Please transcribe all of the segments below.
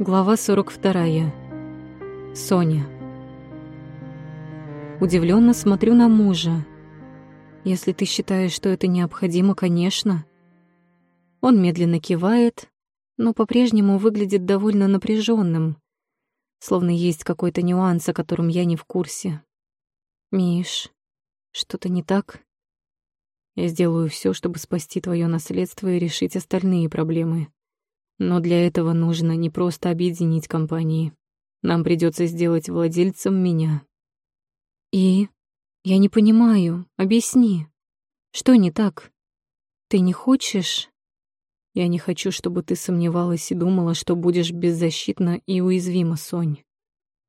Глава 42. Соня. Удивленно смотрю на мужа. Если ты считаешь, что это необходимо, конечно. Он медленно кивает, но по-прежнему выглядит довольно напряженным, словно есть какой-то нюанс, о котором я не в курсе. Миш, что-то не так? Я сделаю все, чтобы спасти твое наследство и решить остальные проблемы. Но для этого нужно не просто объединить компании. Нам придется сделать владельцем меня. И? Я не понимаю. Объясни. Что не так? Ты не хочешь? Я не хочу, чтобы ты сомневалась и думала, что будешь беззащитна и уязвима, Сонь.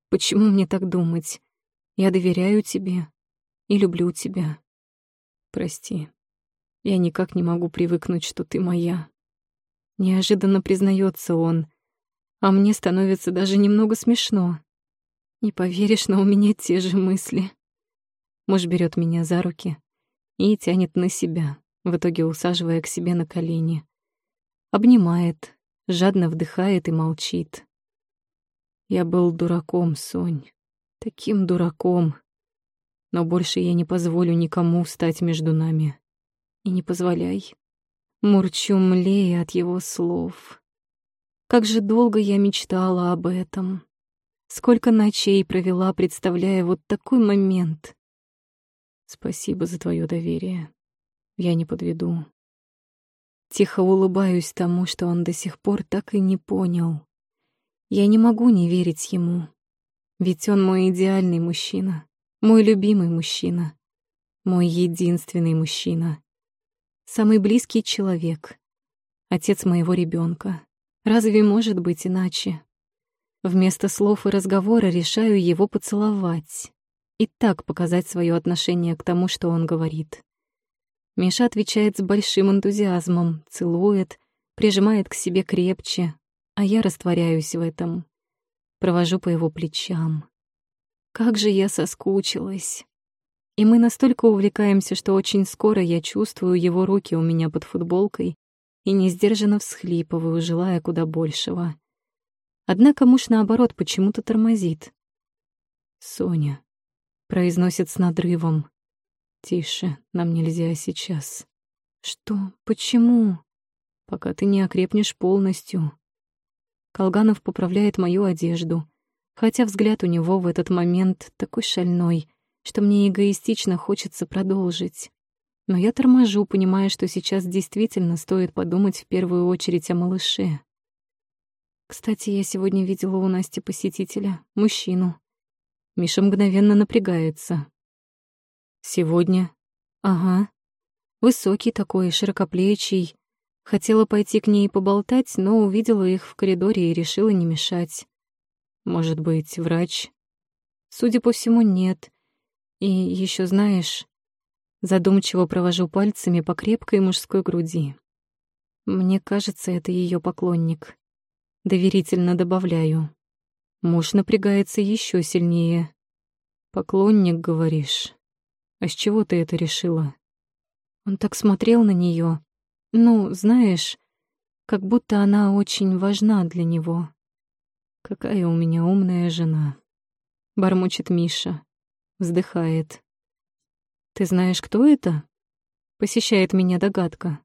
Почему мне так думать? Я доверяю тебе и люблю тебя. Прости. Я никак не могу привыкнуть, что ты моя. Неожиданно признается он. А мне становится даже немного смешно. Не поверишь, но у меня те же мысли. Муж берет меня за руки и тянет на себя, в итоге усаживая к себе на колени. Обнимает, жадно вдыхает и молчит. Я был дураком, Сонь, таким дураком. Но больше я не позволю никому встать между нами. И не позволяй. Мурчу млея от его слов. Как же долго я мечтала об этом. Сколько ночей провела, представляя вот такой момент. Спасибо за твое доверие. Я не подведу. Тихо улыбаюсь тому, что он до сих пор так и не понял. Я не могу не верить ему. Ведь он мой идеальный мужчина, мой любимый мужчина, мой единственный мужчина самый близкий человек, отец моего ребенка. Разве может быть иначе? Вместо слов и разговора решаю его поцеловать и так показать свое отношение к тому, что он говорит. Миша отвечает с большим энтузиазмом, целует, прижимает к себе крепче, а я растворяюсь в этом. Провожу по его плечам. Как же я соскучилась. И мы настолько увлекаемся, что очень скоро я чувствую его руки у меня под футболкой и несдержанно всхлипываю, желая куда большего. Однако муж, наоборот, почему-то тормозит. «Соня», — произносит с надрывом. «Тише, нам нельзя сейчас». «Что? Почему?» «Пока ты не окрепнешь полностью». Колганов поправляет мою одежду, хотя взгляд у него в этот момент такой шальной — что мне эгоистично хочется продолжить. Но я торможу, понимая, что сейчас действительно стоит подумать в первую очередь о малыше. Кстати, я сегодня видела у Насти посетителя, мужчину. Миша мгновенно напрягается. Сегодня? Ага. Высокий такой, широкоплечий. Хотела пойти к ней поболтать, но увидела их в коридоре и решила не мешать. Может быть, врач? Судя по всему, нет. И еще знаешь, задумчиво провожу пальцами по крепкой мужской груди. Мне кажется, это ее поклонник. Доверительно добавляю. Муж напрягается еще сильнее. Поклонник, говоришь? А с чего ты это решила? Он так смотрел на нее. Ну, знаешь, как будто она очень важна для него. Какая у меня умная жена. Бормочет Миша. Вздыхает. «Ты знаешь, кто это?» Посещает меня догадка.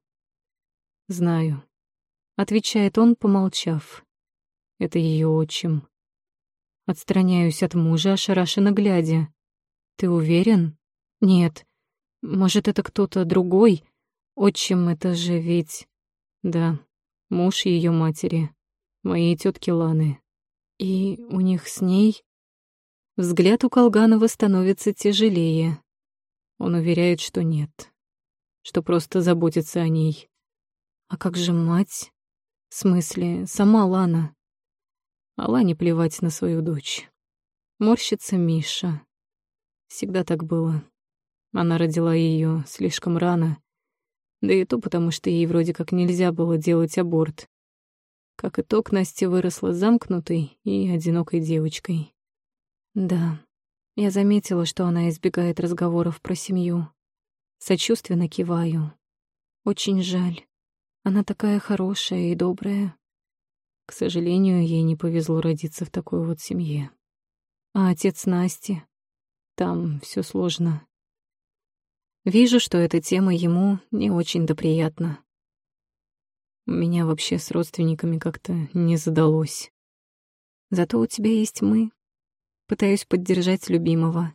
«Знаю», — отвечает он, помолчав. «Это ее отчим». Отстраняюсь от мужа, ошарашенно глядя. «Ты уверен?» «Нет. Может, это кто-то другой? Отчим — это же ведь...» «Да, муж ее матери, моей тетки Ланы. И у них с ней...» Взгляд у Колганова становится тяжелее. Он уверяет, что нет, что просто заботится о ней. А как же мать? В смысле, сама Лана? А Лане плевать на свою дочь. Морщится Миша. Всегда так было. Она родила ее слишком рано. Да и то потому, что ей вроде как нельзя было делать аборт. Как итог, Настя выросла замкнутой и одинокой девочкой. Да, я заметила, что она избегает разговоров про семью. Сочувственно киваю. Очень жаль. Она такая хорошая и добрая. К сожалению, ей не повезло родиться в такой вот семье. А отец Насти? Там все сложно. Вижу, что эта тема ему не очень-то приятна. У меня вообще с родственниками как-то не задалось. Зато у тебя есть мы. Пытаюсь поддержать любимого.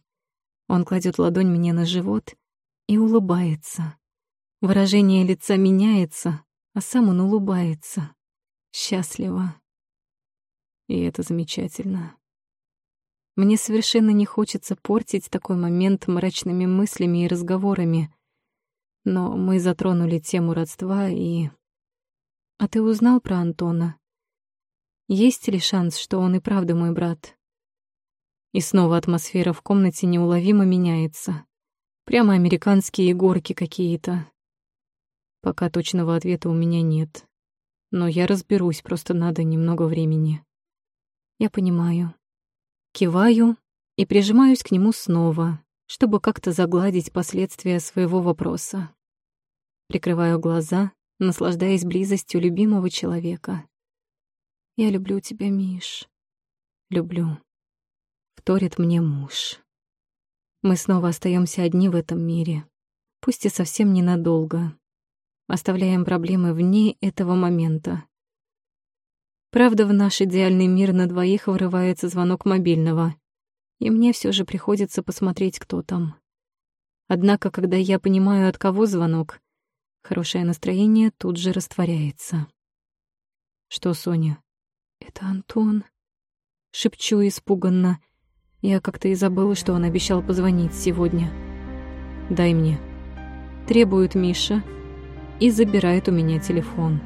Он кладет ладонь мне на живот и улыбается. Выражение лица меняется, а сам он улыбается. Счастливо. И это замечательно. Мне совершенно не хочется портить такой момент мрачными мыслями и разговорами. Но мы затронули тему родства и... А ты узнал про Антона? Есть ли шанс, что он и правда мой брат? И снова атмосфера в комнате неуловимо меняется. Прямо американские горки какие-то. Пока точного ответа у меня нет. Но я разберусь, просто надо немного времени. Я понимаю. Киваю и прижимаюсь к нему снова, чтобы как-то загладить последствия своего вопроса. Прикрываю глаза, наслаждаясь близостью любимого человека. «Я люблю тебя, Миш. Люблю» вторит мне муж. Мы снова остаемся одни в этом мире, пусть и совсем ненадолго. Оставляем проблемы вне этого момента. Правда, в наш идеальный мир на двоих вырывается звонок мобильного, и мне все же приходится посмотреть, кто там. Однако, когда я понимаю, от кого звонок, хорошее настроение тут же растворяется. «Что, Соня?» «Это Антон», — шепчу испуганно, я как-то и забыла, что он обещал позвонить сегодня. «Дай мне». Требует Миша и забирает у меня телефон.